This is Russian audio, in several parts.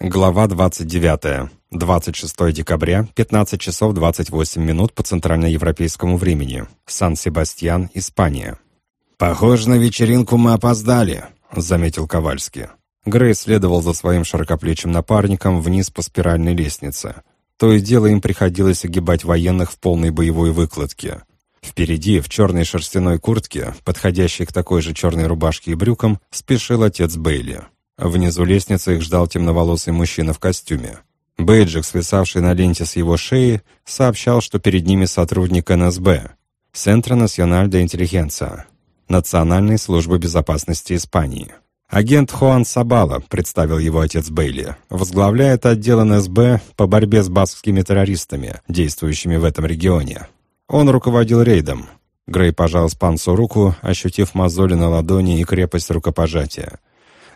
Глава 29. 26 декабря, 15 часов 28 минут по центральноевропейскому времени. Сан-Себастьян, Испания. «Похоже, на вечеринку мы опоздали», — заметил Ковальский. Грей следовал за своим широкоплечим напарником вниз по спиральной лестнице. То и дело им приходилось огибать военных в полной боевой выкладке. Впереди, в черной шерстяной куртке, подходящей к такой же черной рубашке и брюкам, спешил отец Бейли. Внизу лестницы их ждал темноволосый мужчина в костюме. Бейджик, свисавший на ленте с его шеи, сообщал, что перед ними сотрудник НСБ, Центра Националь де Интеллигенция, Национальной службы безопасности Испании. Агент Хуан Сабала, представил его отец Бейли, возглавляет отдел НСБ по борьбе с баскскими террористами, действующими в этом регионе. Он руководил рейдом. Грей пожал испанцу руку, ощутив мозоли на ладони и крепость рукопожатия.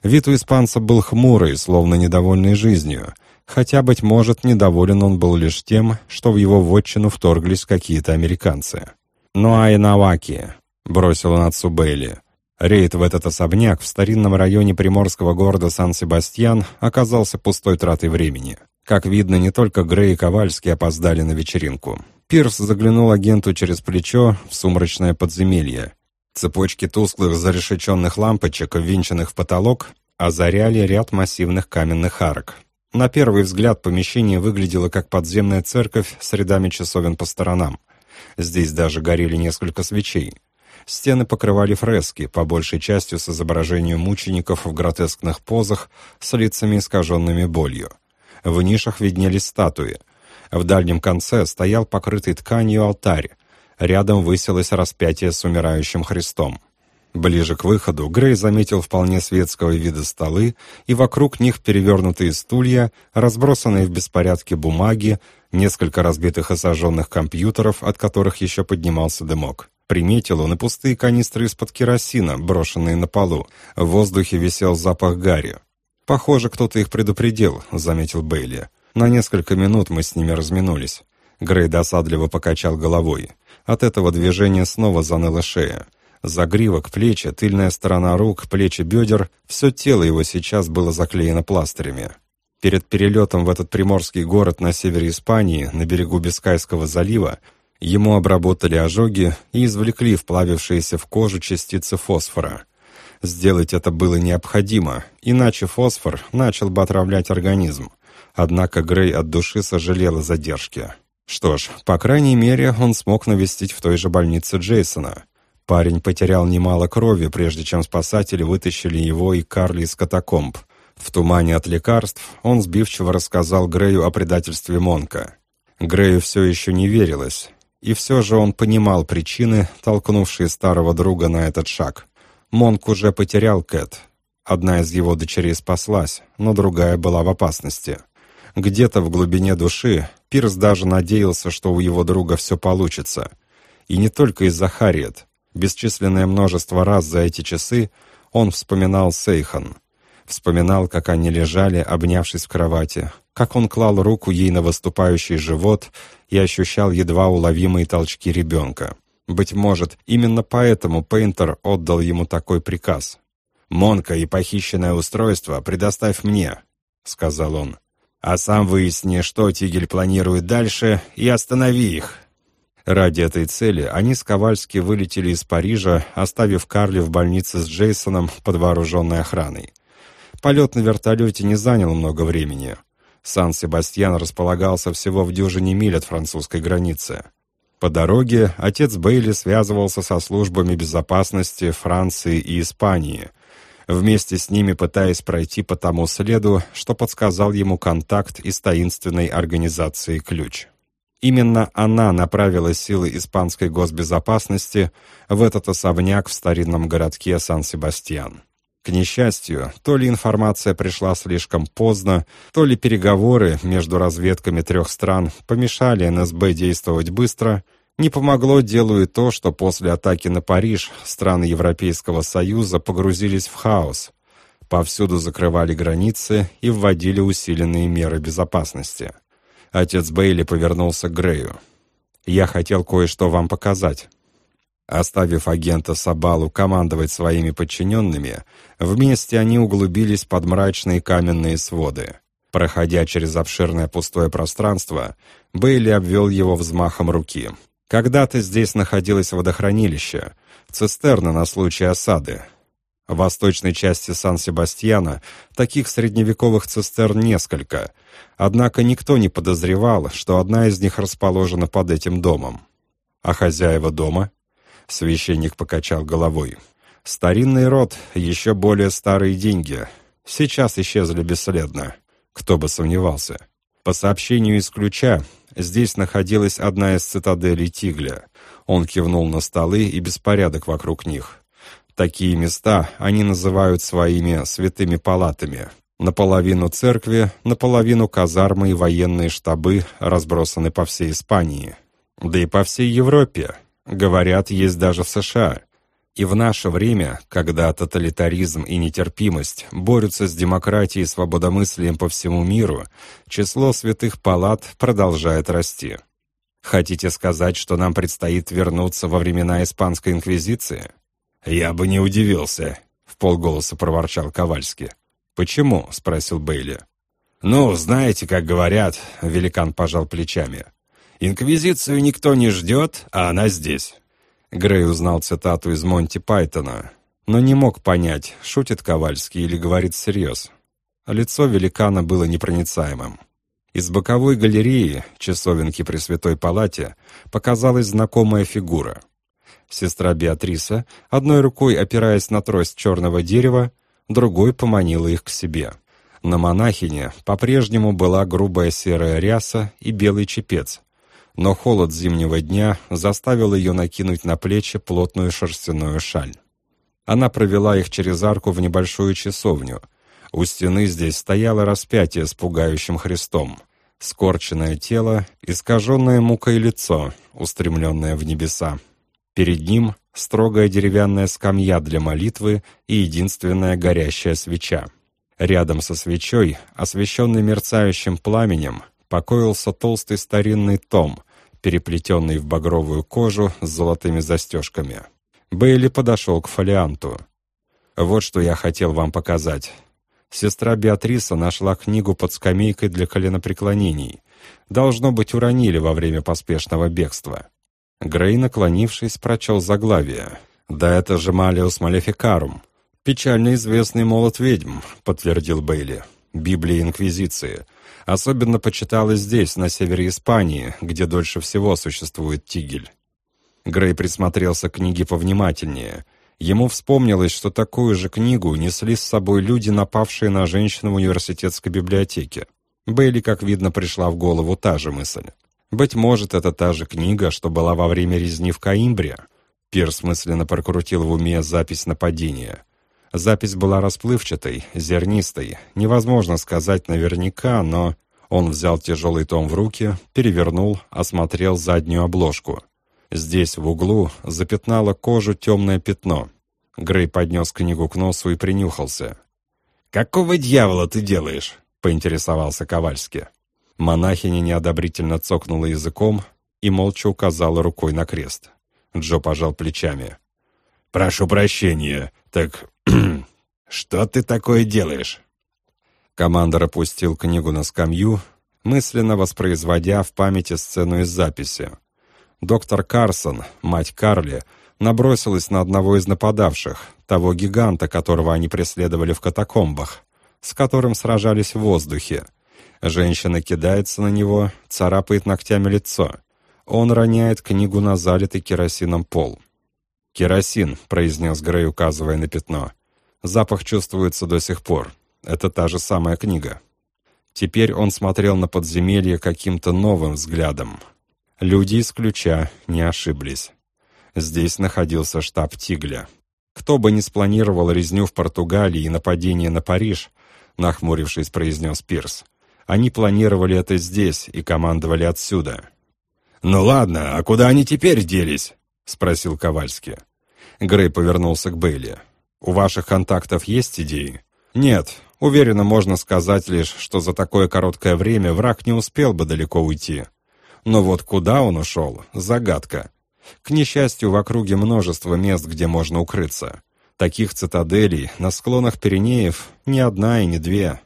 Вид у испанца был хмурый, словно недовольный жизнью, хотя, быть может, недоволен он был лишь тем, что в его вотчину вторглись какие-то американцы. «Ну а Инаваки», — бросил он отцу Бейли. Рейд в этот особняк в старинном районе приморского города Сан-Себастьян оказался пустой тратой времени. Как видно, не только Грей и Ковальский опоздали на вечеринку. Пирс заглянул агенту через плечо в сумрачное подземелье. Цепочки тусклых зарешеченных лампочек, ввинченных в потолок, озаряли ряд массивных каменных арок. На первый взгляд помещение выглядело как подземная церковь с рядами часовен по сторонам. Здесь даже горели несколько свечей. Стены покрывали фрески, по большей части с изображением мучеников в гротескных позах с лицами искаженными болью. В нишах виднелись статуи. В дальнем конце стоял покрытый тканью алтарь, Рядом высилось распятие с умирающим Христом. Ближе к выходу Грей заметил вполне светского вида столы, и вокруг них перевернутые стулья, разбросанные в беспорядке бумаги, несколько разбитых и сожженных компьютеров, от которых еще поднимался дымок. Приметил он и пустые канистры из-под керосина, брошенные на полу. В воздухе висел запах гари. «Похоже, кто-то их предупредил», — заметил Бейли. «На несколько минут мы с ними разминулись». Грей досадливо покачал головой. От этого движения снова заныла шея. Загривок, плечи, тыльная сторона рук, плечи бедер — все тело его сейчас было заклеено пластырями. Перед перелетом в этот приморский город на севере Испании, на берегу Бискайского залива, ему обработали ожоги и извлекли вплавившиеся в кожу частицы фосфора. Сделать это было необходимо, иначе фосфор начал бы отравлять организм. Однако Грей от души сожалел о задержке. Что ж, по крайней мере, он смог навестить в той же больнице Джейсона. Парень потерял немало крови, прежде чем спасатели вытащили его и Карли из катакомб. В тумане от лекарств он сбивчиво рассказал Грею о предательстве Монка. Грею все еще не верилось, и все же он понимал причины, толкнувшие старого друга на этот шаг. Монк уже потерял Кэт. Одна из его дочерей спаслась, но другая была в опасности. Где-то в глубине души Пирс даже надеялся, что у его друга все получится. И не только из-за Харриет. Бесчисленное множество раз за эти часы он вспоминал Сейхан. Вспоминал, как они лежали, обнявшись в кровати, как он клал руку ей на выступающий живот и ощущал едва уловимые толчки ребенка. Быть может, именно поэтому Пейнтер отдал ему такой приказ. «Монка и похищенное устройство предоставь мне», — сказал он а сам выясни, что Тигель планирует дальше, и останови их». Ради этой цели они с Ковальски вылетели из Парижа, оставив Карли в больнице с Джейсоном под вооруженной охраной. Полет на вертолете не занял много времени. Сан-Себастьян располагался всего в дюжине миль от французской границы. По дороге отец Бейли связывался со службами безопасности Франции и Испании – вместе с ними пытаясь пройти по тому следу, что подсказал ему контакт из таинственной организации «Ключ». Именно она направила силы испанской госбезопасности в этот особняк в старинном городке Сан-Себастьян. К несчастью, то ли информация пришла слишком поздно, то ли переговоры между разведками трех стран помешали НСБ действовать быстро – не помогло делу и то, что после атаки на Париж страны Европейского Союза погрузились в хаос. Повсюду закрывали границы и вводили усиленные меры безопасности. Отец Бейли повернулся к Грею. «Я хотел кое-что вам показать». Оставив агента Сабалу командовать своими подчиненными, вместе они углубились под мрачные каменные своды. Проходя через обширное пустое пространство, Бейли обвел его взмахом руки. Когда-то здесь находилось водохранилище, цистерна на случай осады. В восточной части Сан-Себастьяна таких средневековых цистерн несколько, однако никто не подозревал, что одна из них расположена под этим домом. А хозяева дома? Священник покачал головой. Старинный род, еще более старые деньги. Сейчас исчезли бесследно. Кто бы сомневался. По сообщению из ключа, здесь находилась одна из цитаделей Тигля. Он кивнул на столы и беспорядок вокруг них. Такие места они называют своими святыми палатами. Наполовину церкви, наполовину казармы и военные штабы разбросаны по всей Испании. Да и по всей Европе. Говорят, есть даже в США. И в наше время, когда тоталитаризм и нетерпимость борются с демократией и свободомыслием по всему миру, число святых палат продолжает расти. Хотите сказать, что нам предстоит вернуться во времена Испанской Инквизиции? «Я бы не удивился», — в полголоса проворчал Ковальский. «Почему?» — спросил Бейли. «Ну, знаете, как говорят», — великан пожал плечами. «Инквизицию никто не ждет, а она здесь». Грей узнал цитату из Монти Пайтона, но не мог понять, шутит Ковальский или говорит всерьез. Лицо великана было непроницаемым. Из боковой галереи, часовенки при Святой Палате, показалась знакомая фигура — Сестра Беатриса, одной рукой опираясь на трость черного дерева, другой поманила их к себе. На монахине по-прежнему была грубая серая ряса и белый чепец, но холод зимнего дня заставил ее накинуть на плечи плотную шерстяную шаль. Она провела их через арку в небольшую часовню. У стены здесь стояло распятие с пугающим Христом, скорченное тело, искаженное мукой лицо, устремленное в небеса. Перед ним строгая деревянная скамья для молитвы и единственная горящая свеча. Рядом со свечой, освещенный мерцающим пламенем, покоился толстый старинный том, переплетенный в багровую кожу с золотыми застежками. Бейли подошел к фолианту. «Вот что я хотел вам показать. Сестра Беатриса нашла книгу под скамейкой для коленопреклонений. Должно быть, уронили во время поспешного бегства. Грей, наклонившись, прочел заглавие. «Да это же Малиус Малефикарум. Печально известный молот ведьм», — подтвердил Бейли. «Библия Инквизиции. Особенно почиталось здесь, на севере Испании, где дольше всего существует тигель». Грей присмотрелся к книге повнимательнее. Ему вспомнилось, что такую же книгу несли с собой люди, напавшие на женщину в университетской библиотеке. Бейли, как видно, пришла в голову та же мысль. Быть может, это та же книга, что была во время резни в Каимбре. Пирс мысленно прокрутил в уме запись нападения. Запись была расплывчатой, зернистой. Невозможно сказать наверняка, но... Он взял тяжелый том в руки, перевернул, осмотрел заднюю обложку. Здесь, в углу, запятнало кожу темное пятно. Грей поднес книгу к носу и принюхался. «Какого дьявола ты делаешь?» — поинтересовался Ковальский. Монахиня неодобрительно цокнула языком и молча указала рукой на крест. Джо пожал плечами. «Прошу прощения, так что ты такое делаешь?» Командор опустил книгу на скамью, мысленно воспроизводя в памяти сцену из записи. Доктор Карсон, мать Карли, набросилась на одного из нападавших, того гиганта, которого они преследовали в катакомбах, с которым сражались в воздухе. Женщина кидается на него, царапает ногтями лицо. Он роняет книгу на залитый керосином пол. «Керосин», — произнес Грей, указывая на пятно. «Запах чувствуется до сих пор. Это та же самая книга». Теперь он смотрел на подземелье каким-то новым взглядом. Люди из ключа не ошиблись. Здесь находился штаб Тигля. Кто бы ни спланировал резню в Португалии и нападение на Париж, нахмурившись, произнес Пирс, они планировали это здесь и командовали отсюда. «Ну ладно, а куда они теперь делись?» — спросил Ковальский. Грей повернулся к Бейли. «У ваших контактов есть идеи?» «Нет. Уверенно можно сказать лишь, что за такое короткое время враг не успел бы далеко уйти. Но вот куда он ушел — загадка. К несчастью, в округе множество мест, где можно укрыться. Таких цитаделей на склонах Пиренеев ни одна и не две.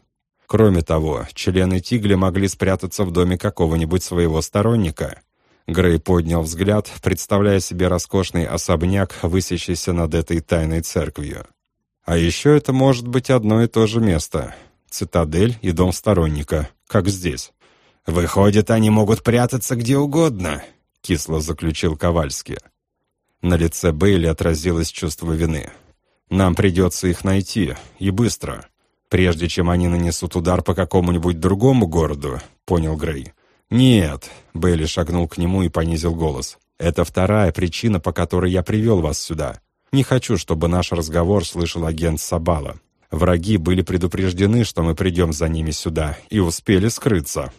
Кроме того, члены Тигля могли спрятаться в доме какого-нибудь своего сторонника. Грей поднял взгляд, представляя себе роскошный особняк, высящийся над этой тайной церковью. А еще это может быть одно и то же место. Цитадель и дом сторонника, как здесь. «Выходит, они могут прятаться где угодно», — кисло заключил Ковальский. На лице Бейли отразилось чувство вины. «Нам придется их найти, и быстро, прежде чем они нанесут удар по какому-нибудь другому городу», — понял Грей. «Нет», — Бейли шагнул к нему и понизил голос. «Это вторая причина, по которой я привел вас сюда. Не хочу, чтобы наш разговор слышал агент Сабала. Враги были предупреждены, что мы придем за ними сюда, и успели скрыться.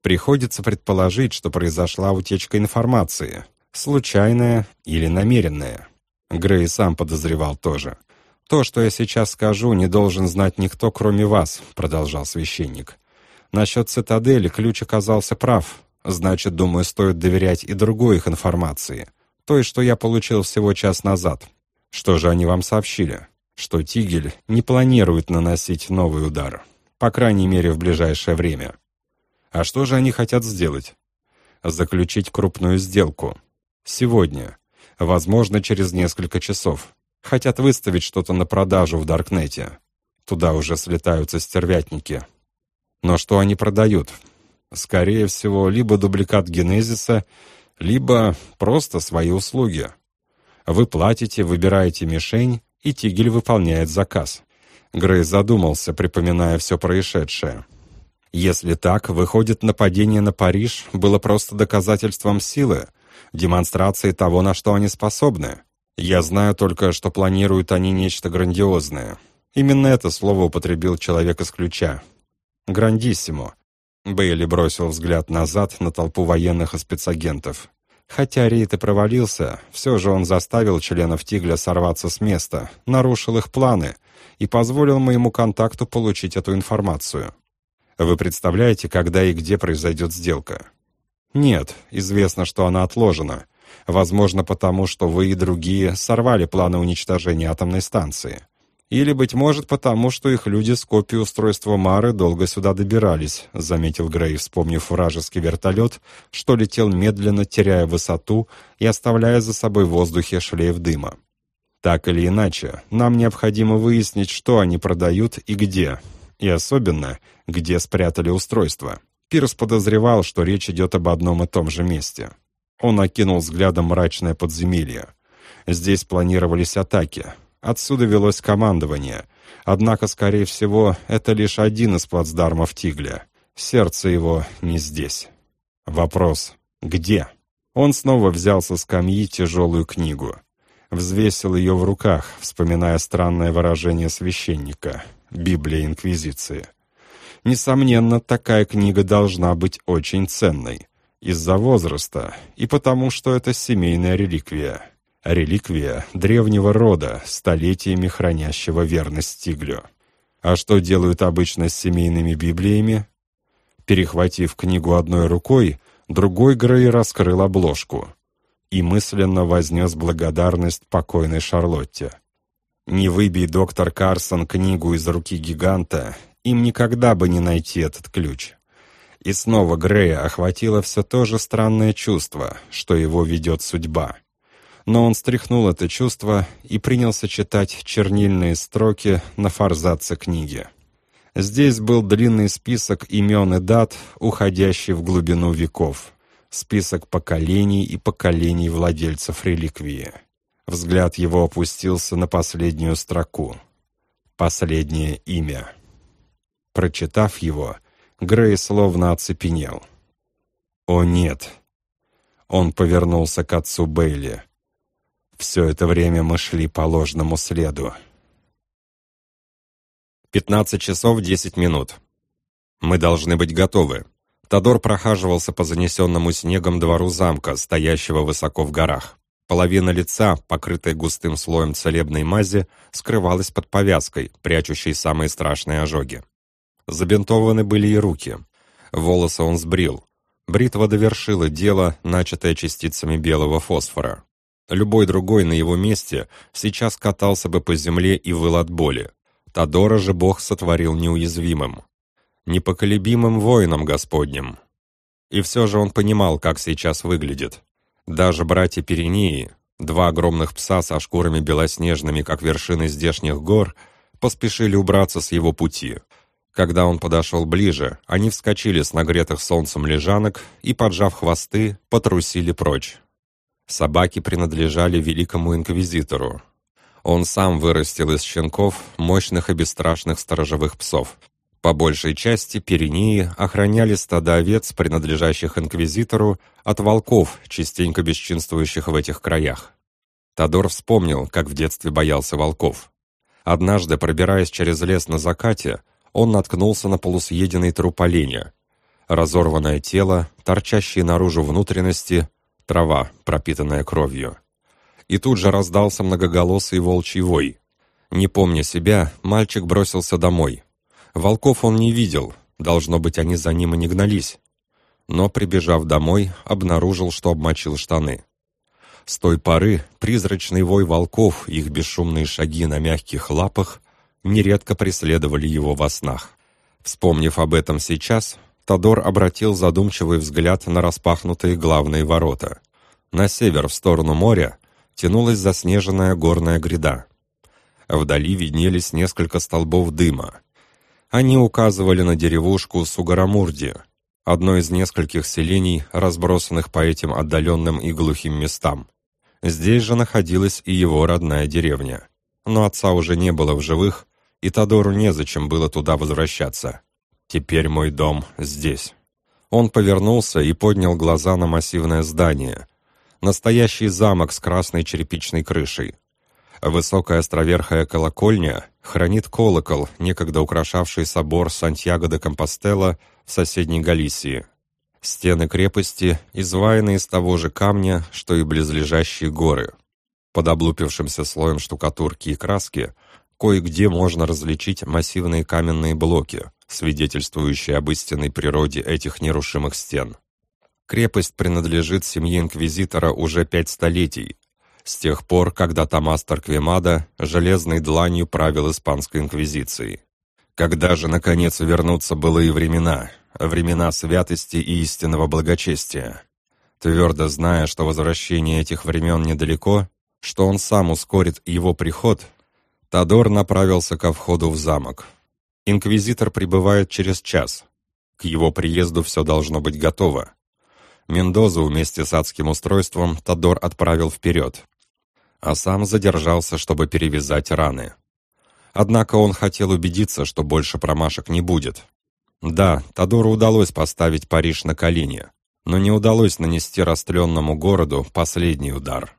Приходится предположить, что произошла утечка информации, случайная или намеренная. Грей сам подозревал тоже. «То, что я сейчас скажу, не должен знать никто, кроме вас», — продолжал священник. «Насчет цитадели ключ оказался прав. Значит, думаю, стоит доверять и другой их информации. Той, что я получил всего час назад. Что же они вам сообщили? Что Тигель не планирует наносить новый удар. По крайней мере, в ближайшее время. А что же они хотят сделать? Заключить крупную сделку. Сегодня. Возможно, через несколько часов. Хотят выставить что-то на продажу в Даркнете. Туда уже слетаются стервятники. Но что они продают? Скорее всего, либо дубликат Генезиса, либо просто свои услуги. Вы платите, выбираете мишень, и Тигель выполняет заказ. Грей задумался, припоминая все происшедшее. Если так, выходит, нападение на Париж было просто доказательством силы, демонстрацией того, на что они способны. Я знаю только, что планируют они нечто грандиозное. Именно это слово употребил человек из ключа. «Грандиссимо». Бейли бросил взгляд назад на толпу военных и спецагентов. Хотя рейд и провалился, все же он заставил членов Тигля сорваться с места, нарушил их планы и позволил моему контакту получить эту информацию. Вы представляете, когда и где произойдет сделка? Нет, известно, что она отложена. Возможно, потому что вы и другие сорвали планы уничтожения атомной станции. Или, быть может, потому что их люди с копией устройства Мары долго сюда добирались, заметил Грей, вспомнив вражеский вертолет, что летел медленно, теряя высоту и оставляя за собой в воздухе шлейф дыма. Так или иначе, нам необходимо выяснить, что они продают и где, и особенно, где спрятали устройство. Пирс подозревал, что речь идет об одном и том же месте. Он окинул взглядом мрачное подземелье. Здесь планировались атаки. Отсюда велось командование. Однако, скорее всего, это лишь один из плацдармов Тигля. Сердце его не здесь. Вопрос «Где?». Он снова взял со скамьи тяжелую книгу. Взвесил ее в руках, вспоминая странное выражение священника. Библия Инквизиции. Несомненно, такая книга должна быть очень ценной. Из-за возраста и потому, что это семейная реликвия. Реликвия древнего рода, столетиями хранящего верность Тиглю. А что делают обычно с семейными библиями? Перехватив книгу одной рукой, другой Грей раскрыл обложку и мысленно вознес благодарность покойной Шарлотте. Не выбей доктор Карсон книгу из руки гиганта, им никогда бы не найти этот ключ. И снова Грея охватило все то же странное чувство, что его ведет судьба. Но он стряхнул это чувство и принялся читать чернильные строки на форзаце книги. Здесь был длинный список имен и дат, уходящий в глубину веков. Список поколений и поколений владельцев реликвии. Взгляд его опустился на последнюю строку. Последнее имя. Прочитав его, Грей словно оцепенел. «О нет!» Он повернулся к отцу Бейли. «Все это время мы шли по ложному следу». Пятнадцать часов десять минут. Мы должны быть готовы. Тодор прохаживался по занесенному снегом двору замка, стоящего высоко в горах. Половина лица, покрытая густым слоем целебной мази, скрывалась под повязкой, прячущей самые страшные ожоги. Забинтованы были и руки. Волосы он сбрил. Бритва довершила дело, начатое частицами белого фосфора. Любой другой на его месте сейчас катался бы по земле и выл от боли. Тодора же Бог сотворил неуязвимым. непоколебимым воином Господним. И все же он понимал, как сейчас выглядит. Даже братья Пиренеи, два огромных пса со шкурами белоснежными, как вершины здешних гор, поспешили убраться с его пути. Когда он подошел ближе, они вскочили с нагретых солнцем лежанок и, поджав хвосты, потрусили прочь. Собаки принадлежали великому инквизитору. Он сам вырастил из щенков мощных и бесстрашных сторожевых псов, по большей части Пиренеи охраняли стада овец, принадлежащих инквизитору, от волков, частенько бесчинствующих в этих краях. Тодор вспомнил, как в детстве боялся волков. Однажды, пробираясь через лес на закате, он наткнулся на полусъеденный труп оленя. Разорванное тело, торчащие наружу внутренности, трава, пропитанная кровью. И тут же раздался многоголосый волчий вой. Не помня себя, мальчик бросился домой. Волков он не видел, должно быть, они за ним и не гнались. Но, прибежав домой, обнаружил, что обмочил штаны. С той поры призрачный вой волков, их бесшумные шаги на мягких лапах нередко преследовали его во снах. Вспомнив об этом сейчас, Тодор обратил задумчивый взгляд на распахнутые главные ворота. На север, в сторону моря, тянулась заснеженная горная гряда. Вдали виднелись несколько столбов дыма. Они указывали на деревушку Сугарамурди, одно из нескольких селений, разбросанных по этим отдаленным и глухим местам. Здесь же находилась и его родная деревня. Но отца уже не было в живых, и Тодору незачем было туда возвращаться. «Теперь мой дом здесь». Он повернулся и поднял глаза на массивное здание. Настоящий замок с красной черепичной крышей. Высокая островерхая колокольня хранит колокол, некогда украшавший собор Сантьяго де Компостела в соседней Галисии. Стены крепости изваяны из того же камня, что и близлежащие горы. Под облупившимся слоем штукатурки и краски кое-где можно различить массивные каменные блоки, свидетельствующие об истинной природе этих нерушимых стен. Крепость принадлежит семье инквизитора уже пять столетий, с тех пор, когда Томас Тарквемада железной дланью правил испанской инквизицией. Когда же, наконец, вернутся былые времена, времена святости и истинного благочестия? Твердо зная, что возвращение этих времен недалеко, что он сам ускорит его приход, Тодор направился ко входу в замок. Инквизитор прибывает через час. К его приезду все должно быть готово. Мендозу вместе с адским устройством Тодор отправил вперед а сам задержался, чтобы перевязать раны. Однако он хотел убедиться, что больше промашек не будет. Да, Тодору удалось поставить Париж на колени, но не удалось нанести растленному городу последний удар.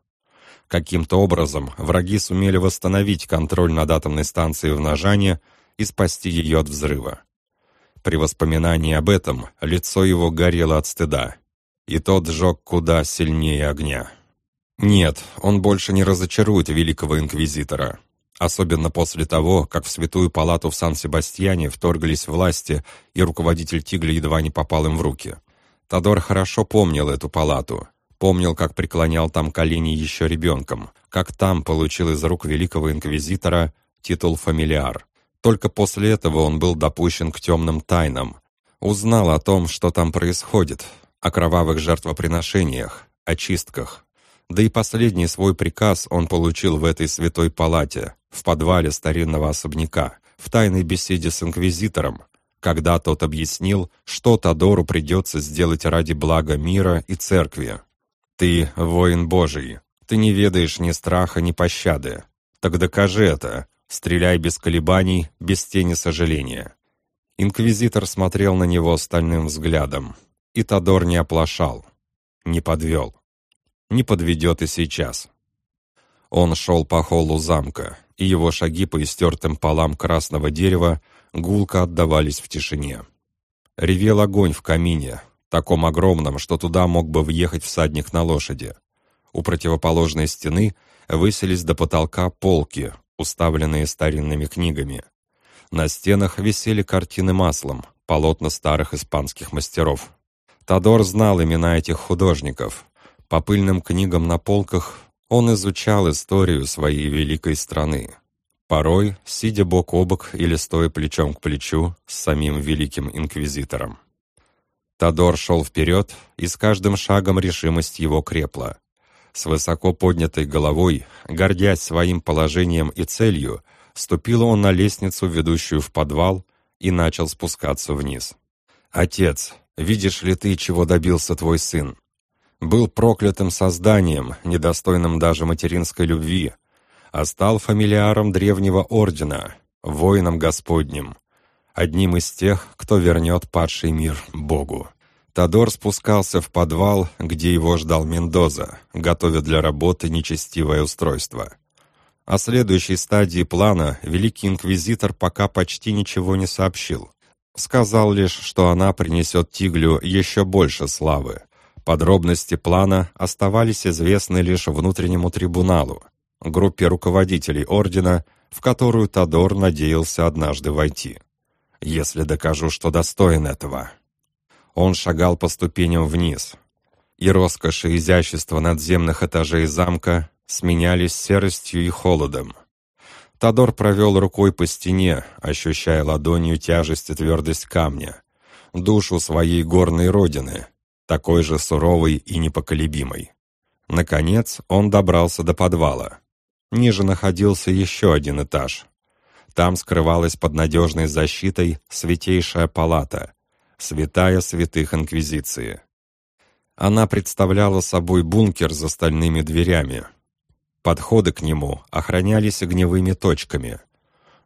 Каким-то образом враги сумели восстановить контроль над атомной станцией в Нажане и спасти ее от взрыва. При воспоминании об этом лицо его горело от стыда, и тот сжег куда сильнее огня. Нет, он больше не разочарует великого инквизитора. Особенно после того, как в святую палату в Сан-Себастьяне вторглись власти, и руководитель Тигля едва не попал им в руки. Тодор хорошо помнил эту палату. Помнил, как преклонял там колени еще ребенком, как там получил из рук великого инквизитора титул фамилиар. Только после этого он был допущен к темным тайнам. Узнал о том, что там происходит, о кровавых жертвоприношениях, о чистках, да и последний свой приказ он получил в этой святой палате, в подвале старинного особняка, в тайной беседе с инквизитором, когда тот объяснил, что Тодору придется сделать ради блага мира и церкви. «Ты воин Божий, ты не ведаешь ни страха, ни пощады. Так докажи это, стреляй без колебаний, без тени сожаления». Инквизитор смотрел на него стальным взглядом, и Тодор не оплошал, не подвел не подведет и сейчас. Он шел по холлу замка, и его шаги по истертым полам красного дерева гулко отдавались в тишине. Ревел огонь в камине, таком огромном, что туда мог бы въехать всадник на лошади. У противоположной стены выселись до потолка полки, уставленные старинными книгами. На стенах висели картины маслом, полотна старых испанских мастеров. Тодор знал имена этих художников, по пыльным книгам на полках он изучал историю своей великой страны. порой сидя бок о бок или стоя плечом к плечу с самим великим инквизитором. Тодор шел вперед, и с каждым шагом решимость его крепла. С высоко поднятой головой, гордясь своим положением и целью, ступил он на лестницу, ведущую в подвал, и начал спускаться вниз. «Отец, видишь ли ты, чего добился твой сын? Был проклятым созданием, недостойным даже материнской любви, а стал фамилиаром древнего ордена, воином Господним, одним из тех, кто вернет падший мир Богу. Тодор спускался в подвал, где его ждал Мендоза, готовя для работы нечестивое устройство. О следующей стадии плана Великий Инквизитор пока почти ничего не сообщил. Сказал лишь, что она принесет Тиглю еще больше славы. Подробности плана оставались известны лишь внутреннему трибуналу, группе руководителей ордена, в которую Тодор надеялся однажды войти. «Если докажу, что достоин этого». Он шагал по ступеням вниз, и роскошь и изящество надземных этажей замка сменялись серостью и холодом. Тодор провел рукой по стене, ощущая ладонью тяжесть и твердость камня, душу своей горной родины, такой же суровой и непоколебимой. Наконец он добрался до подвала. Ниже находился еще один этаж. Там скрывалась под надежной защитой святейшая палата, святая святых Инквизиции. Она представляла собой бункер за стальными дверями. Подходы к нему охранялись огневыми точками.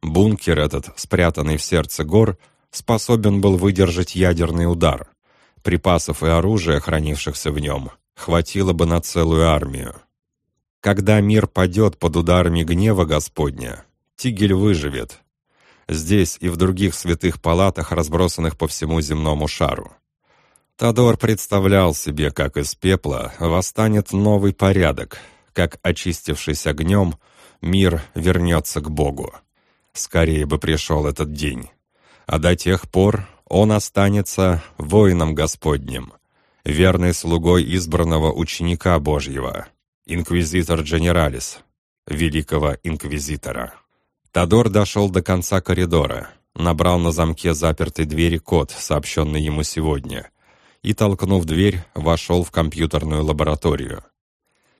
Бункер этот, спрятанный в сердце гор, способен был выдержать ядерный удар. Припасов и оружия, хранившихся в нем, хватило бы на целую армию. Когда мир падет под ударами гнева Господня, Тигель выживет. Здесь и в других святых палатах, разбросанных по всему земному шару. Тодор представлял себе, как из пепла восстанет новый порядок, как, очистившись огнем, мир вернется к Богу. Скорее бы пришел этот день. А до тех пор он останется воином Господним, верный слугой избранного ученика Божьего, инквизитор Дженералис, великого инквизитора. Тодор дошел до конца коридора, набрал на замке запертой двери код, сообщенный ему сегодня, и, толкнув дверь, вошел в компьютерную лабораторию.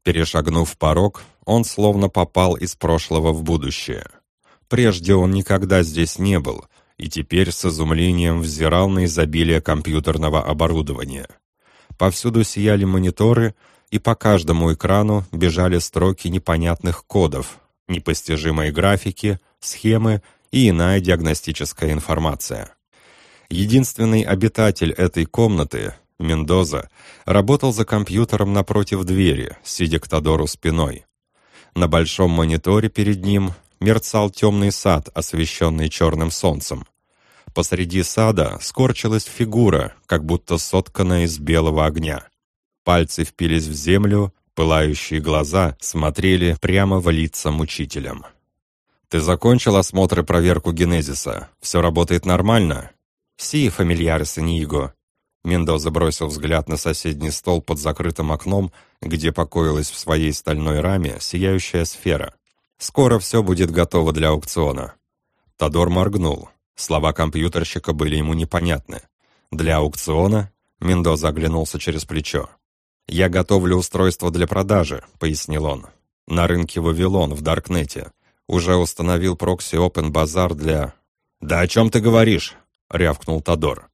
Перешагнув порог, он словно попал из прошлого в будущее. Прежде он никогда здесь не был, и теперь с изумлением взирал на изобилие компьютерного оборудования. Повсюду сияли мониторы, и по каждому экрану бежали строки непонятных кодов, непостижимые графики, схемы и иная диагностическая информация. Единственный обитатель этой комнаты, Мендоза, работал за компьютером напротив двери, сидя к Тодору спиной. На большом мониторе перед ним мерцал темный сад, освещенный черным солнцем. Посреди сада скорчилась фигура, как будто сотканная из белого огня. Пальцы впились в землю, пылающие глаза смотрели прямо в лица мучителям. «Ты закончил осмотр и проверку генезиса? Все работает нормально?» «Си, фамильяр Саниго». Мендоза бросил взгляд на соседний стол под закрытым окном, где покоилась в своей стальной раме сияющая сфера. «Скоро все будет готово для аукциона». Тодор моргнул. Слова компьютерщика были ему непонятны. «Для аукциона?» Мендоза оглянулся через плечо. «Я готовлю устройство для продажи», — пояснил он. «На рынке Вавилон в Даркнете. Уже установил прокси Open Bazaar для...» «Да о чем ты говоришь?» — рявкнул Тодор.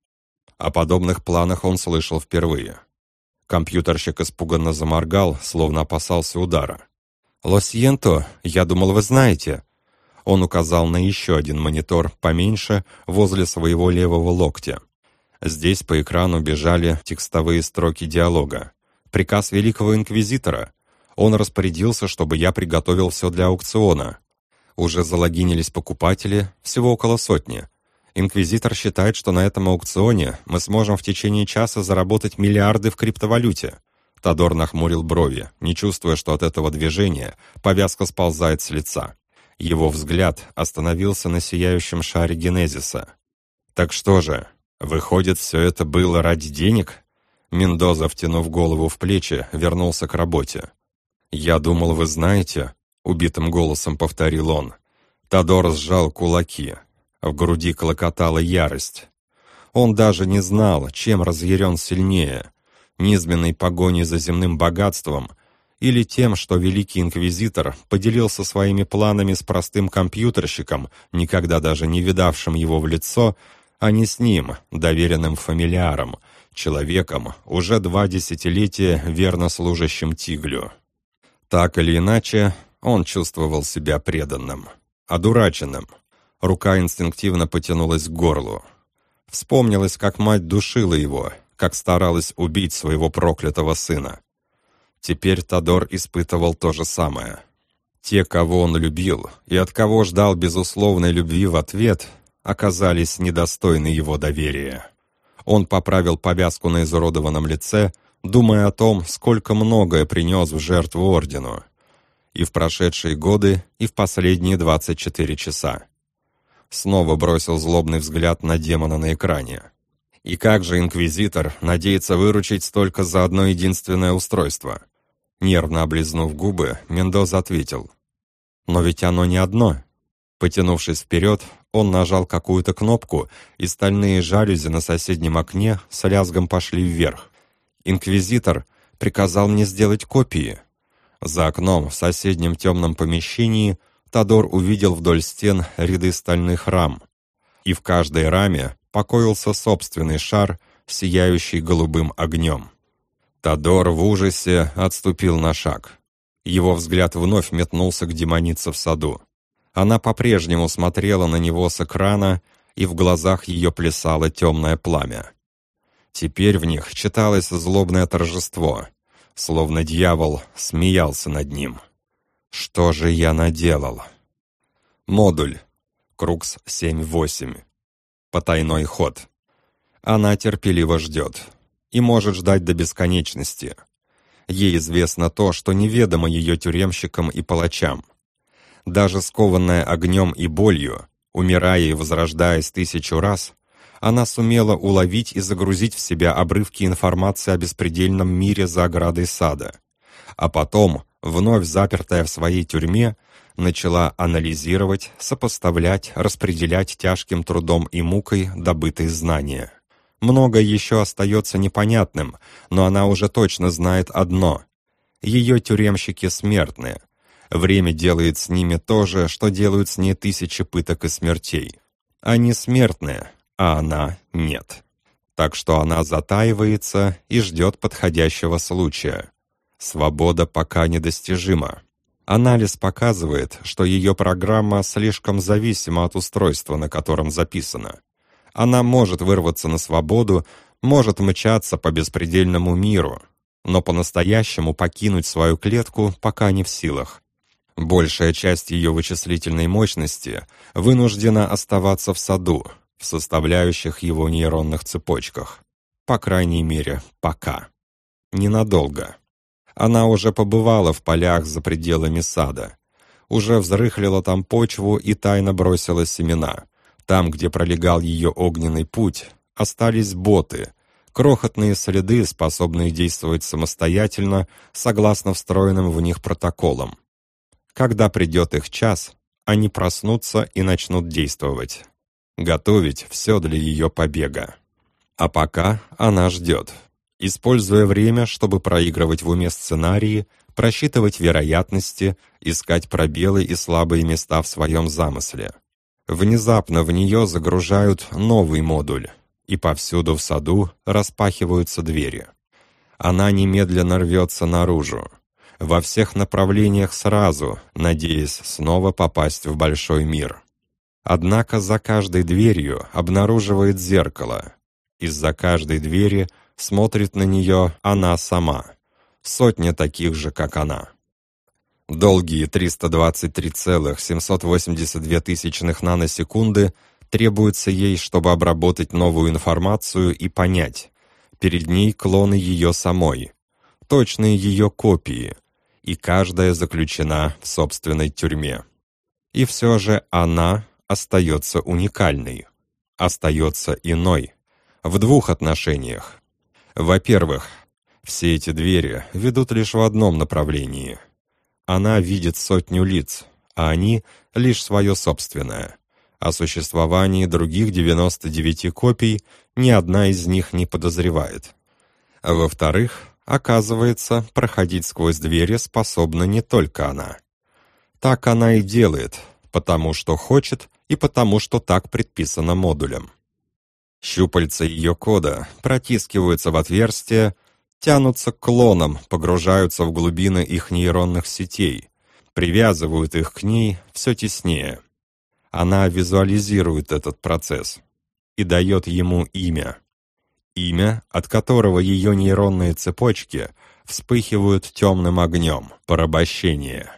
О подобных планах он слышал впервые. Компьютерщик испуганно заморгал, словно опасался удара. «Лосьенто, я думал, вы знаете». Он указал на еще один монитор, поменьше, возле своего левого локтя. Здесь по экрану бежали текстовые строки диалога приказ великого инквизитора. Он распорядился, чтобы я приготовил все для аукциона. Уже залогинились покупатели, всего около сотни. Инквизитор считает, что на этом аукционе мы сможем в течение часа заработать миллиарды в криптовалюте. Тодор нахмурил брови, не чувствуя, что от этого движения повязка сползает с лица. Его взгляд остановился на сияющем шаре Генезиса. «Так что же, выходит, все это было ради денег?» Мендоза, втянув голову в плечи, вернулся к работе. «Я думал, вы знаете», — убитым голосом повторил он. Тодор сжал кулаки. В груди клокотала ярость. Он даже не знал, чем разъярен сильнее — низменной погоней за земным богатством или тем, что великий инквизитор поделился своими планами с простым компьютерщиком, никогда даже не видавшим его в лицо, а не с ним, доверенным фамильяром, человеком, уже два десятилетия верно служащим Тиглю. Так или иначе, он чувствовал себя преданным, одураченным. Рука инстинктивно потянулась к горлу. Вспомнилось, как мать душила его, как старалась убить своего проклятого сына. Теперь Тодор испытывал то же самое. Те, кого он любил, и от кого ждал безусловной любви в ответ, оказались недостойны его доверия. Он поправил повязку на изуродованном лице, думая о том, сколько многое принес в жертву ордену. И в прошедшие годы, и в последние 24 часа. Снова бросил злобный взгляд на демона на экране. И как же Инквизитор надеется выручить столько за одно единственное устройство? Нервно облизнув губы, Мендоз ответил. «Но ведь оно не одно». Потянувшись вперед, он нажал какую-то кнопку, и стальные жалюзи на соседнем окне с лязгом пошли вверх. Инквизитор приказал мне сделать копии. За окном в соседнем темном помещении – Тодор увидел вдоль стен ряды стальных рам, и в каждой раме покоился собственный шар, сияющий голубым огнем. Тодор в ужасе отступил на шаг. Его взгляд вновь метнулся к демонице в саду. Она по-прежнему смотрела на него с экрана, и в глазах ее плясало темное пламя. Теперь в них читалось злобное торжество, словно дьявол смеялся над ним. Что же я наделал? Модуль. Крукс 7-8. Потайной ход. Она терпеливо ждет. И может ждать до бесконечности. Ей известно то, что неведомо ее тюремщикам и палачам. Даже скованная огнем и болью, умирая и возрождаясь тысячу раз, она сумела уловить и загрузить в себя обрывки информации о беспредельном мире за оградой сада. А потом вновь запертая в своей тюрьме, начала анализировать, сопоставлять, распределять тяжким трудом и мукой добытые знания. Много еще остается непонятным, но она уже точно знает одно. Ее тюремщики смертные. Время делает с ними то же, что делают с ней тысячи пыток и смертей. Они смертные, а она нет. Так что она затаивается и ждет подходящего случая. Свобода пока недостижима. Анализ показывает, что ее программа слишком зависима от устройства, на котором записана. Она может вырваться на свободу, может мчаться по беспредельному миру, но по-настоящему покинуть свою клетку пока не в силах. Большая часть ее вычислительной мощности вынуждена оставаться в саду, в составляющих его нейронных цепочках. По крайней мере, пока. Ненадолго. Она уже побывала в полях за пределами сада. Уже взрыхлила там почву и тайно бросила семена. Там, где пролегал ее огненный путь, остались боты, крохотные следы, способные действовать самостоятельно, согласно встроенным в них протоколам. Когда придет их час, они проснутся и начнут действовать. Готовить все для ее побега. А пока она ждет используя время, чтобы проигрывать в уме сценарии, просчитывать вероятности, искать пробелы и слабые места в своем замысле. Внезапно в нее загружают новый модуль, и повсюду в саду распахиваются двери. Она немедленно рвется наружу, во всех направлениях сразу, надеясь снова попасть в большой мир. Однако за каждой дверью обнаруживает зеркало. Из-за каждой двери – смотрит на нее она сама. Сотня таких же, как она. Долгие 323,782 тысячных наносекунды требуются ей, чтобы обработать новую информацию и понять. Перед ней клоны ее самой, точные ее копии, и каждая заключена в собственной тюрьме. И все же она остается уникальной, остается иной, в двух отношениях. Во-первых, все эти двери ведут лишь в одном направлении. Она видит сотню лиц, а они — лишь свое собственное. О существовании других 99 копий ни одна из них не подозревает. Во-вторых, оказывается, проходить сквозь двери способна не только она. Так она и делает, потому что хочет и потому что так предписано модулем. Щупальца ее кода протискиваются в отверстие, тянутся к клонам, погружаются в глубины их нейронных сетей, привязывают их к ней все теснее. Она визуализирует этот процесс и дает ему имя. Имя, от которого ее нейронные цепочки вспыхивают темным огнем, порабощение.